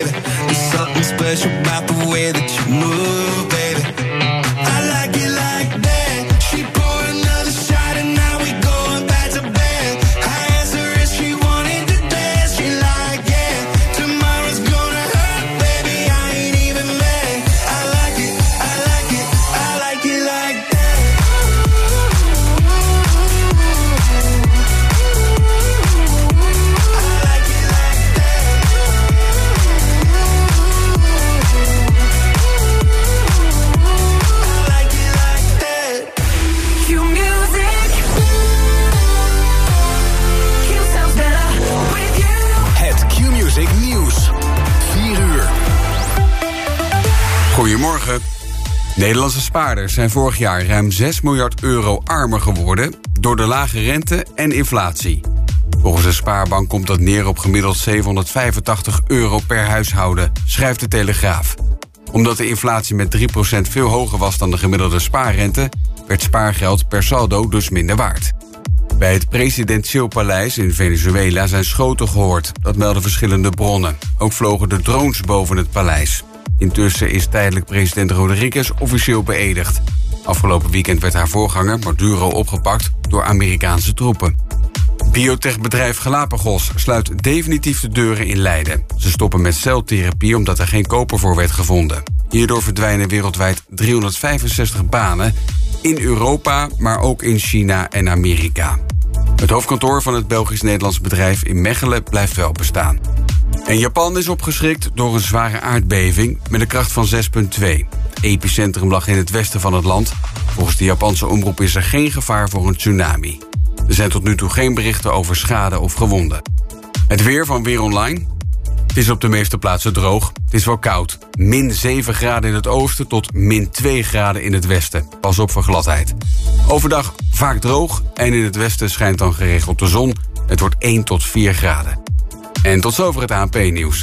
There's something special about the way that you move, Nederlandse spaarders zijn vorig jaar ruim 6 miljard euro armer geworden door de lage rente en inflatie. Volgens de spaarbank komt dat neer op gemiddeld 785 euro per huishouden, schrijft de Telegraaf. Omdat de inflatie met 3% veel hoger was dan de gemiddelde spaarrente, werd spaargeld per saldo dus minder waard. Bij het presidentieel paleis in Venezuela zijn schoten gehoord. Dat melden verschillende bronnen. Ook vlogen de drones boven het paleis. Intussen is tijdelijk president Rodriguez officieel beëdigd. Afgelopen weekend werd haar voorganger Maduro opgepakt door Amerikaanse troepen. Biotechbedrijf Galapagos sluit definitief de deuren in Leiden. Ze stoppen met celtherapie omdat er geen koper voor werd gevonden. Hierdoor verdwijnen wereldwijd 365 banen in Europa, maar ook in China en Amerika. Het hoofdkantoor van het Belgisch-Nederlands bedrijf in Mechelen blijft wel bestaan. En Japan is opgeschrikt door een zware aardbeving met een kracht van 6,2. Epicentrum lag in het westen van het land. Volgens de Japanse omroep is er geen gevaar voor een tsunami. Er zijn tot nu toe geen berichten over schade of gewonden. Het weer van Weer Online. Het is op de meeste plaatsen droog. Het is wel koud. Min 7 graden in het oosten tot min 2 graden in het westen. Pas op voor gladheid. Overdag vaak droog en in het westen schijnt dan geregeld de zon. Het wordt 1 tot 4 graden. En tot zover het ANP-nieuws.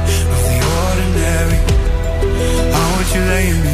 playing me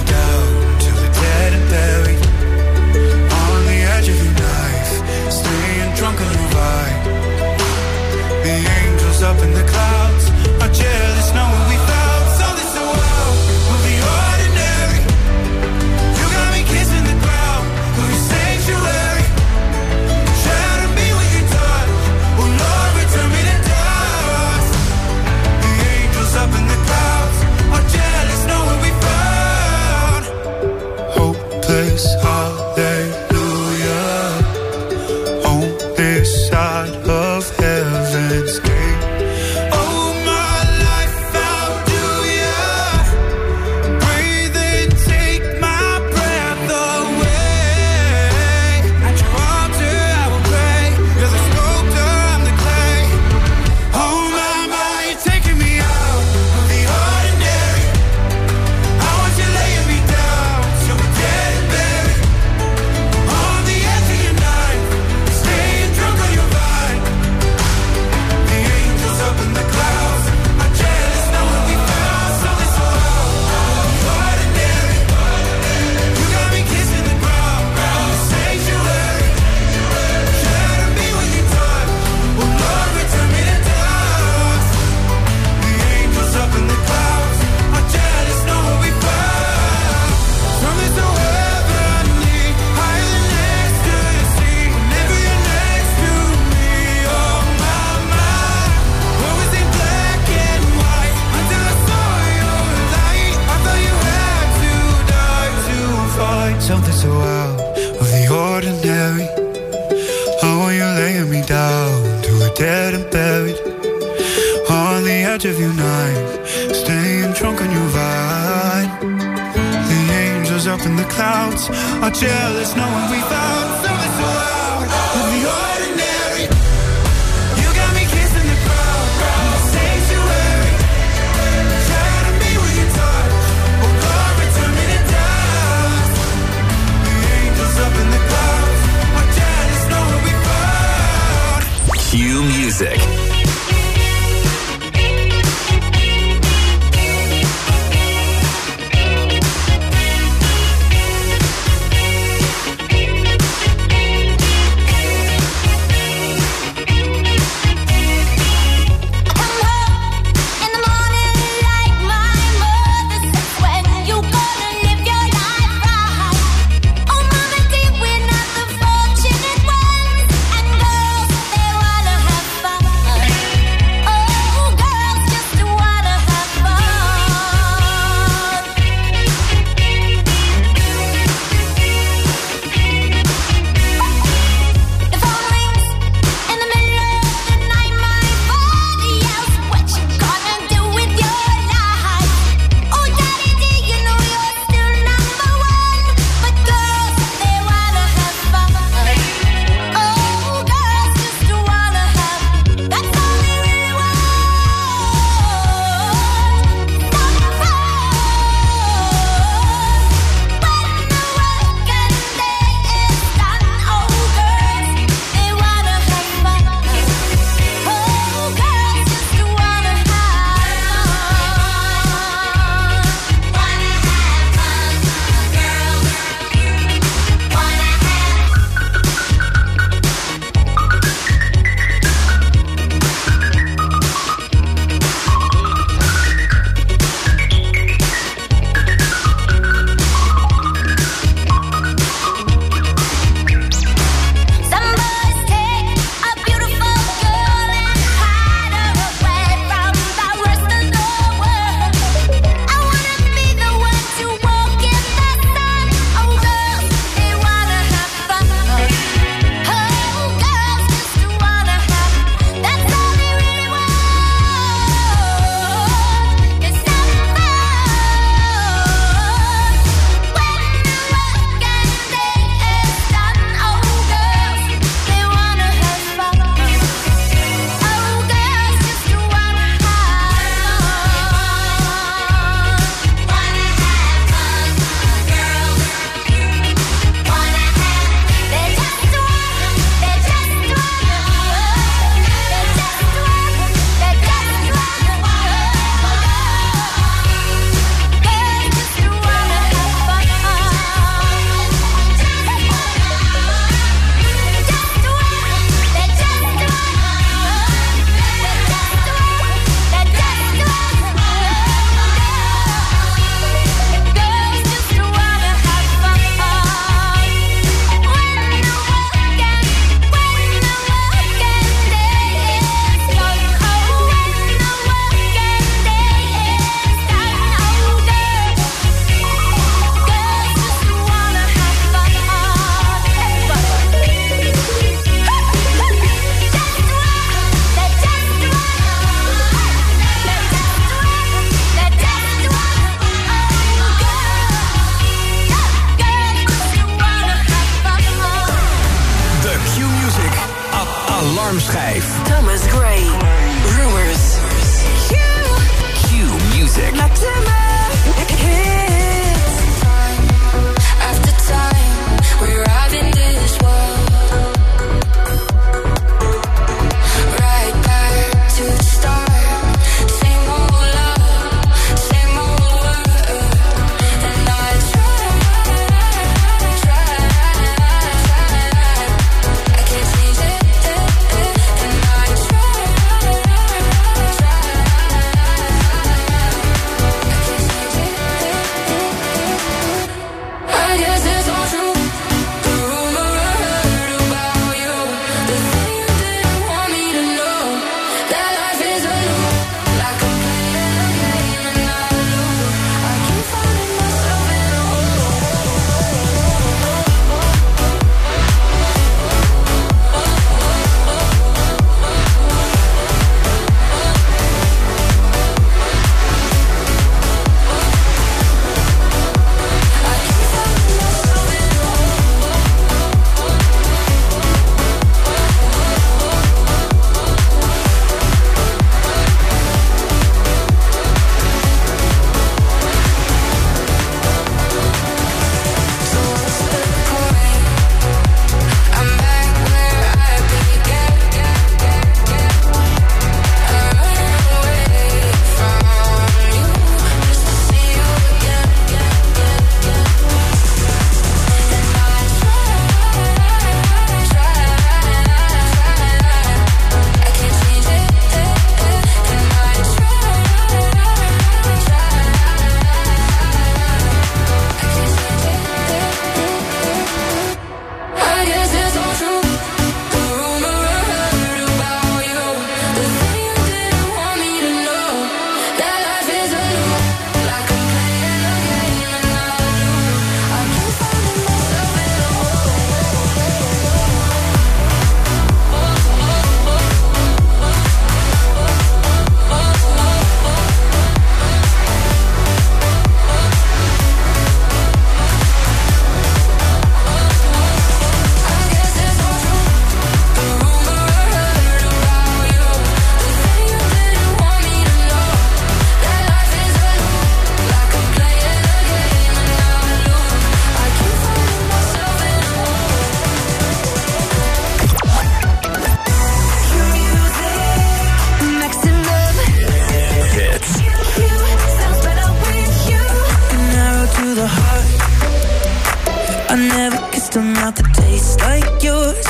I never kissed a mouth that tastes like yours.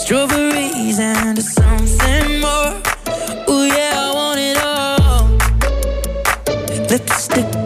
Strawberries and something more. Ooh, yeah, I want it all. Lipstick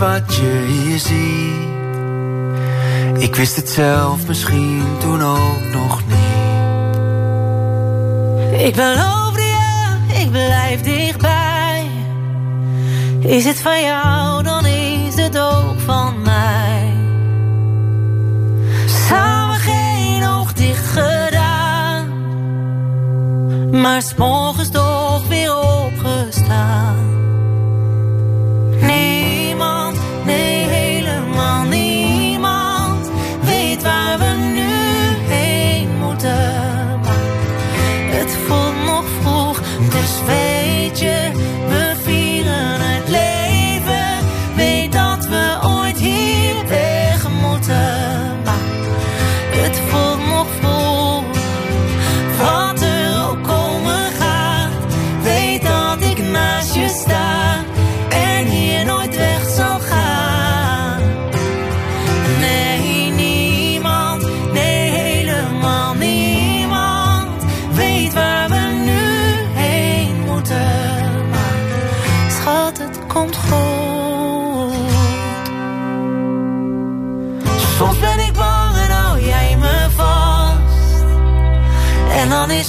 wat je hier ziet. Ik wist het zelf misschien toen ook nog niet. Ik beloofde je, ik blijf dichtbij. Is het van jou, dan is het ook van mij. Samen geen oog dicht gedaan. Maar morgens toch weer opgestaan. picture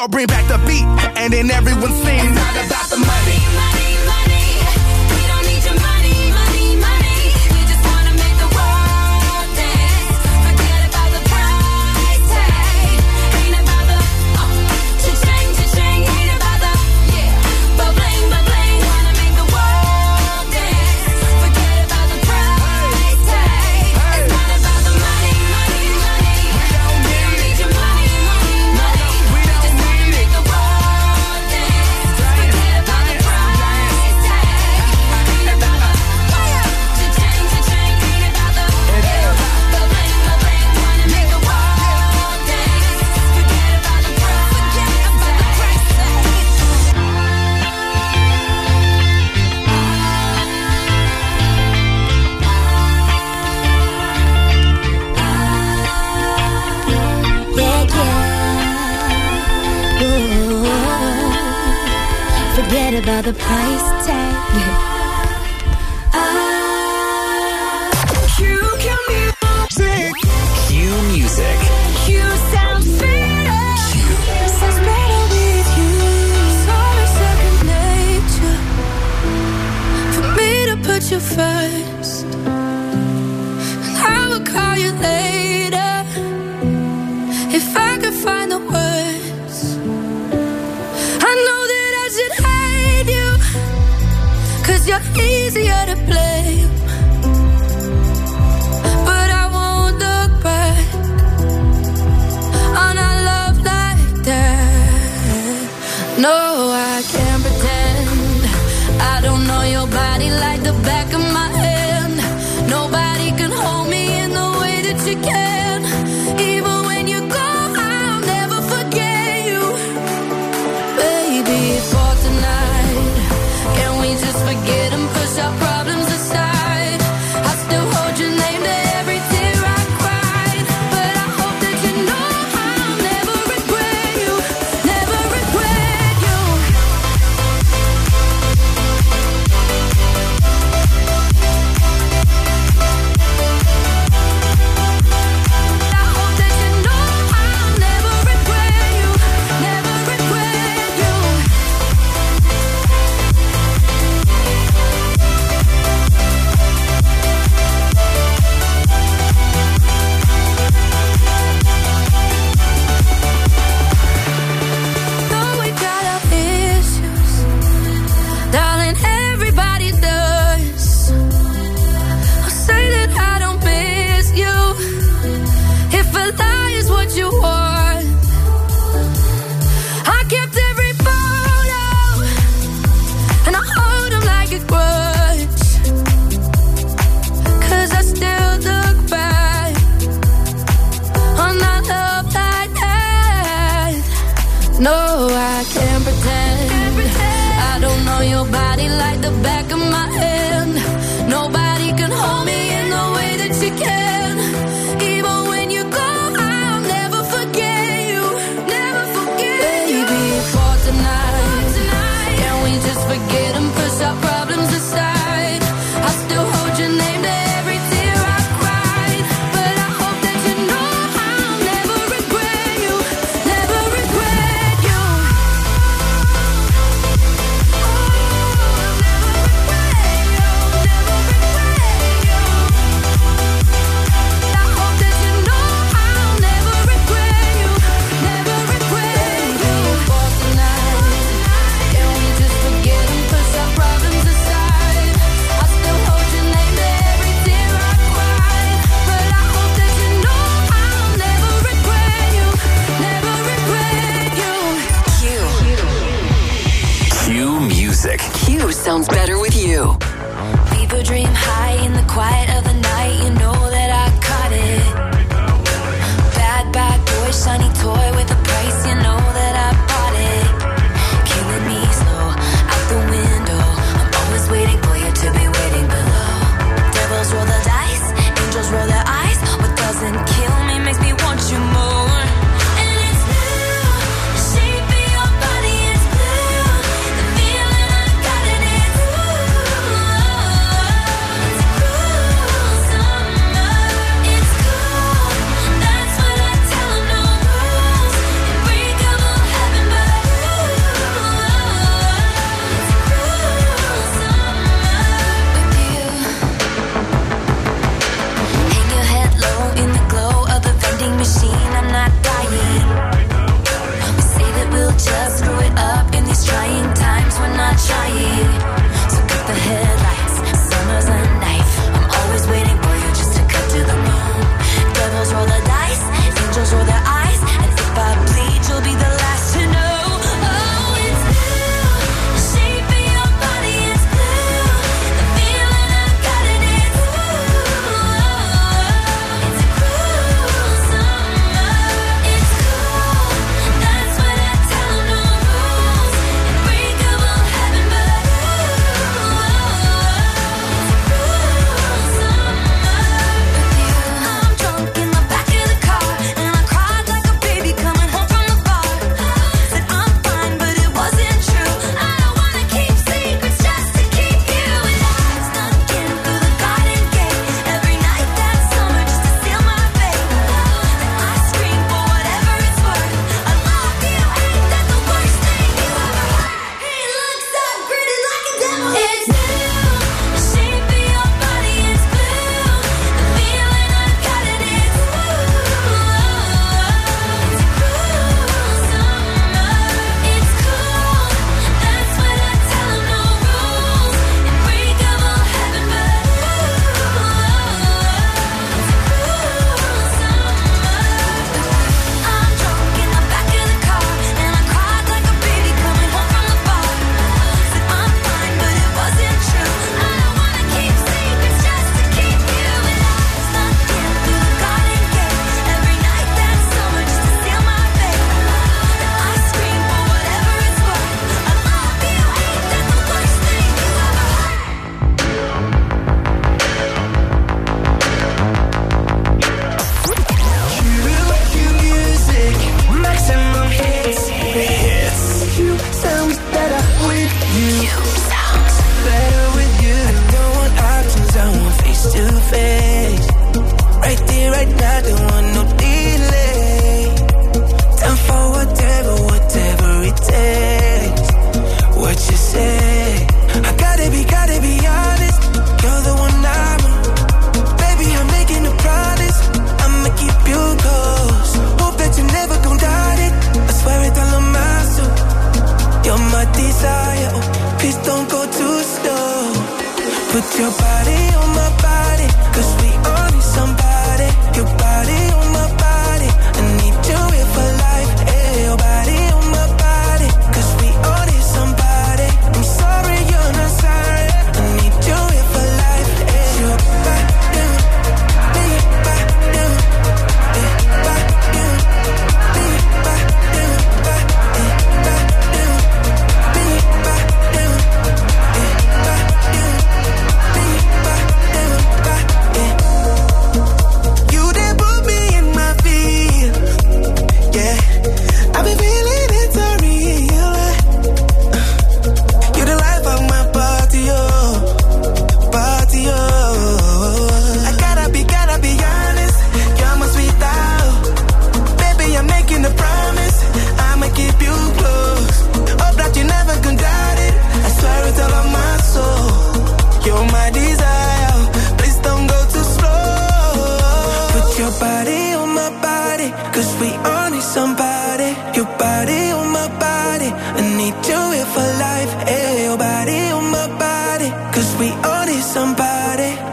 So bring back the beat, and then everyone sings. It's not about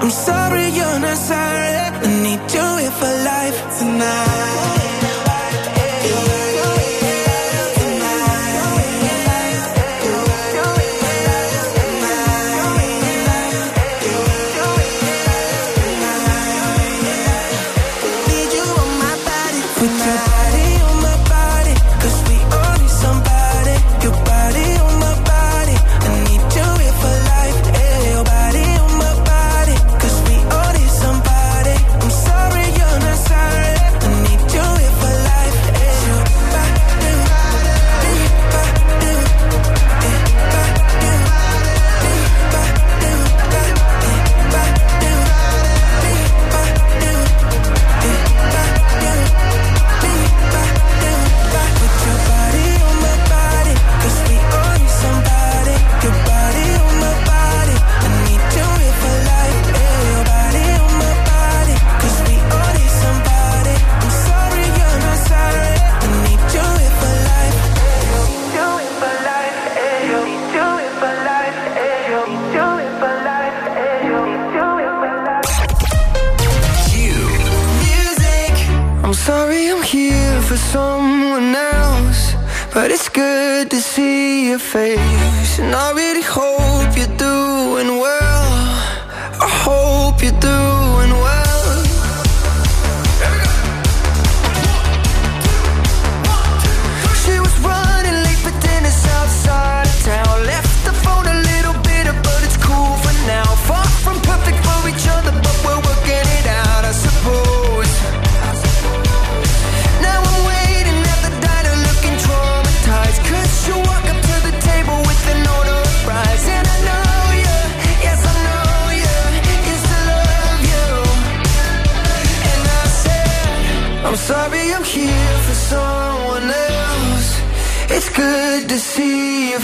I'm sorry you're not sorry. I need you here for life tonight.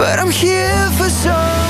But I'm here for some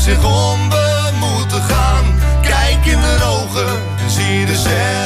zich om, we moeten gaan. Kijk in de ogen, zie de zee.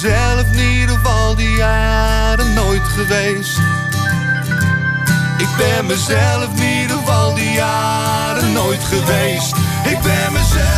Zelf in ieder geval die jaren nooit geweest. Ik ben mezelf niet of al die jaren nooit geweest. Ik ben mezelf.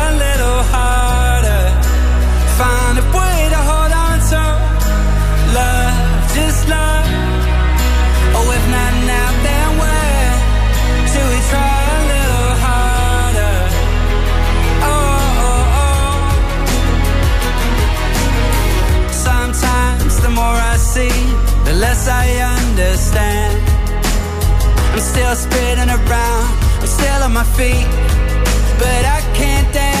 harder? Find a way to hold on to love, just love. Oh, if not now, then when? Should we try a little harder? Oh, oh, oh. Sometimes the more I see, the less I understand. I'm still spinning around, I'm still on my feet, but I can't dance.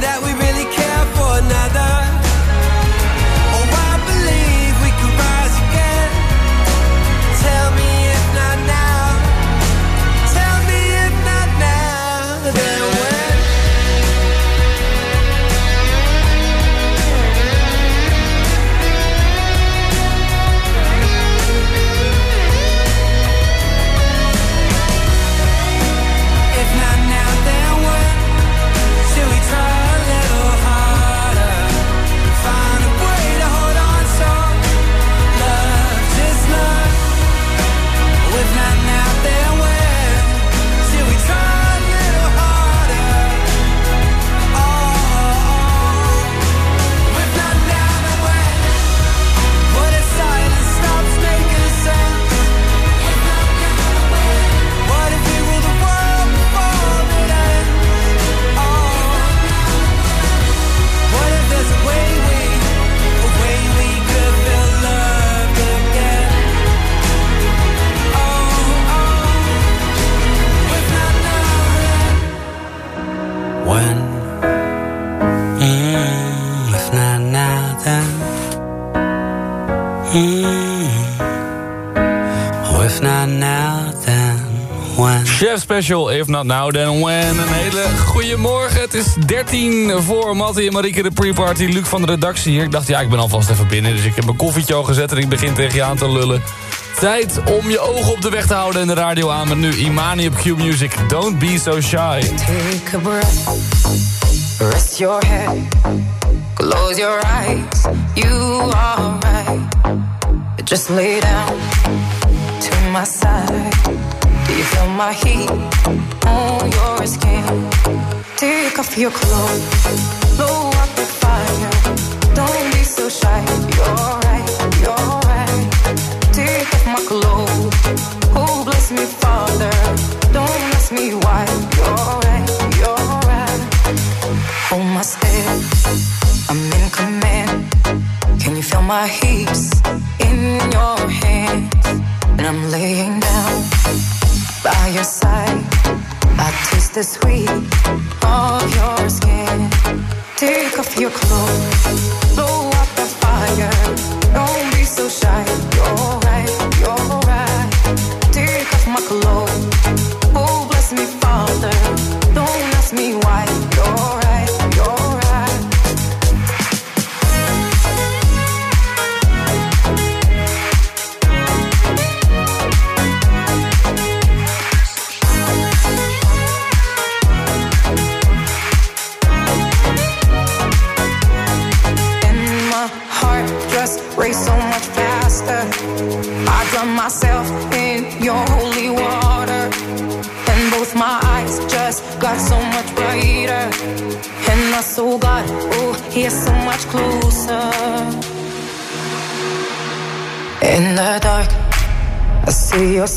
that we If not now, then when. Een hele goede morgen. Het is 13 voor Mattie en Marieke de pre-party. Luc van de redactie hier. Ik dacht, ja, ik ben alvast even binnen. Dus ik heb mijn koffietje al gezet en ik begin tegen je aan te lullen. Tijd om je ogen op de weg te houden en de radio aan. Met nu Imani op Q-Music. Don't be so shy. Take a breath, rest your head, close your eyes. You are right. Just lay down my heat on your skin? Take off your clothes, blow up the fire. Don't be so shy. You're right, you're right. Take off my clothes. Oh, bless me, Father. Don't ask me why. You're right, you're right. Hold my step. I'm in command. Can you feel my hips in your hands? And I'm laying down by your side. I taste the sweet of your skin. Take off your clothes, blow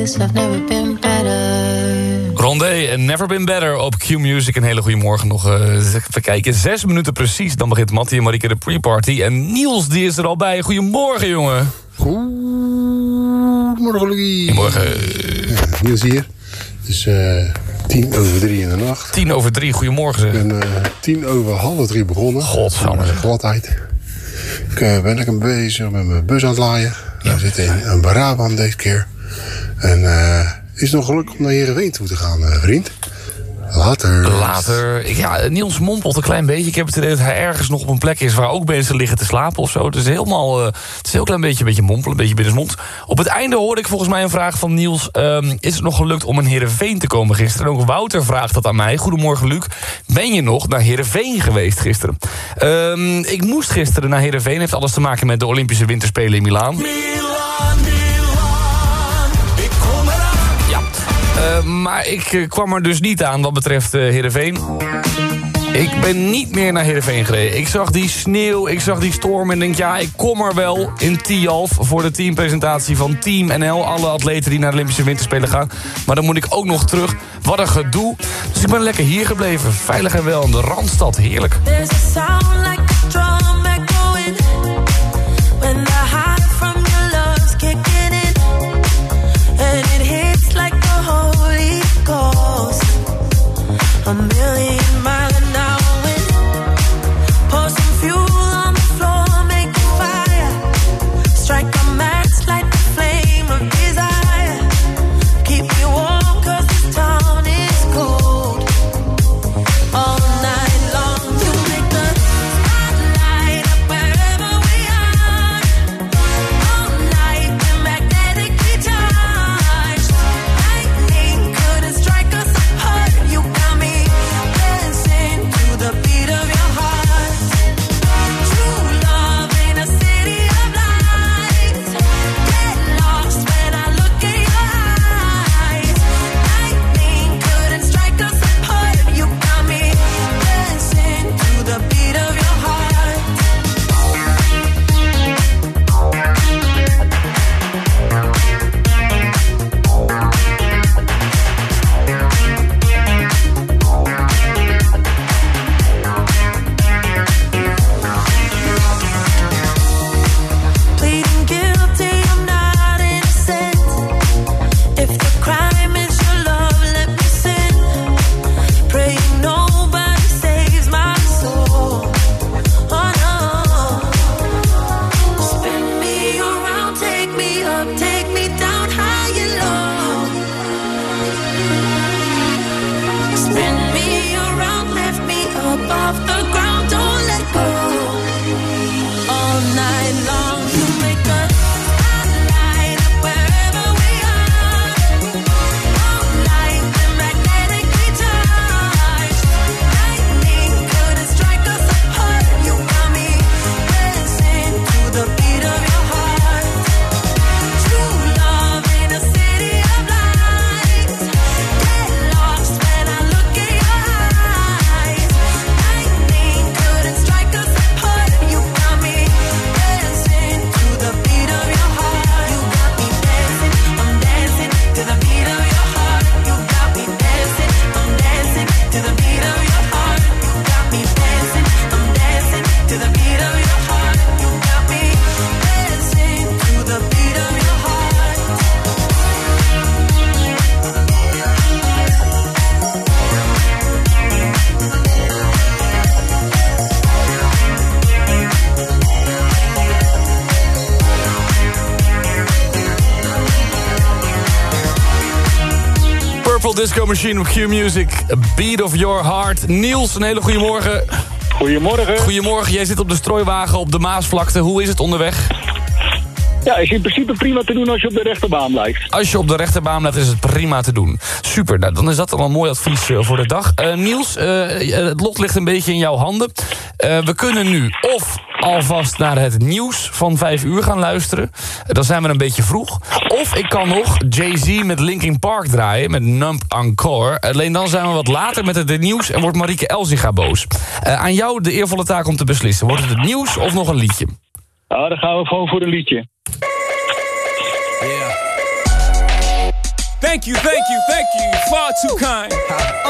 I've never been better. Rondé en Never Been Better op Q-Music. Een hele goede morgen nog. eh, even kijken, zes minuten precies. Dan begint Mattie en Marieke de pre-party. En Niels, die is er al bij. Goedemorgen, jongen. Goedemorgen, Louis. Goedemorgen. Niels hier. Het is eh, tien over drie in de nacht. Tien over drie, goedemorgen. Ik ben eh, tien over half drie begonnen. Godsamme. Eh, Gladheid. Ik eh, ben lekker bezig met mijn bus aan het laaien. We zitten in een Brabant deze keer. En eh is het nog gelukkig om naar Heerenveen toe te gaan, eh, vriend. Later. Later. Ja, Niels mompelt een klein beetje. Ik heb het idee dat hij ergens nog op een plek is... waar ook mensen liggen te slapen of zo. Het is helemaal... eh, het is een heel klein beetje, een beetje mompelen, een beetje binnensmond. Op het einde hoorde ik volgens mij een vraag van Niels. ehm, is het nog gelukt om in Heerenveen te komen gisteren? En ook Wouter vraagt dat aan mij. Goedemorgen, Luc. Ben je nog naar Heerenveen geweest gisteren? Ehm, ik moest gisteren naar Heerenveen. Heeft alles te maken met de Olympische Winterspelen in Milaan. Ja. Maar ik eh, kwam er dus niet aan wat betreft eh Heerenveen. Ik ben niet meer naar Heerenveen gereden. Ik zag die sneeuw, ik zag die storm en denk... ja, ik kom er wel in Tialf voor de teampresentatie van Team NL. Alle atleten die naar de Olympische Winterspelen gaan. Maar dan moet ik ook nog terug. Wat een gedoe. Dus ik ben lekker hier gebleven. Veilig en wel in de Randstad. Heerlijk. I'm Machine op Q-Music. Beat of Your Heart. Niels, een hele goede morgen. Goedemorgen. Goedemorgen, jij zit op de strooiwagen op de Maasvlakte. Hoe is het onderweg? Ja, is in principe prima te doen als je op de rechterbaan blijft. Als je op de rechterbaan blijft, is het prima te doen. Super, nou, dan is dat al een mooi advies eh, voor de dag. Eh, Niels, eh, het lot ligt een beetje in jouw handen. Eh, we kunnen nu of alvast naar het nieuws van 5 uur gaan luisteren. Dan zijn we een beetje vroeg. Of ik kan nog Jay-Z met Linkin Park draaien, met Nump Encore. Alleen dan zijn we wat later met het nieuws en wordt Marieke Elzinga boos. Eh, aan jou de eervolle taak om te beslissen. Wordt het het nieuws of nog een liedje? Nou, dan gaan we gewoon voor een liedje. Thank you, thank you, thank you. Far too kind.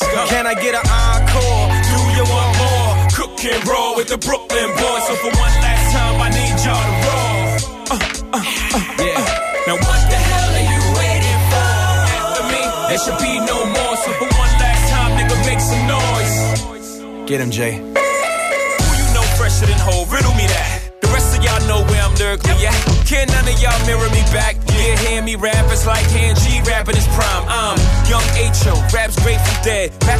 Can I get an encore? Do you want more? Cook and roll with the Brooklyn boys. So for one last time, I need y'all to roll. Uh, uh, uh, yeah. Now what the hell are you waiting for? After me, there should be no more. So for one last time, nigga, make some noise. Get him, Jay. Who you know fresher than whole? Riddle me that. The rest of y'all know where I'm lyrically at. Can none of y'all mirror me back? Yeah, hear me rap, it's like hand G rapping his prime. I'm young H.O., raps Grateful Dead. Back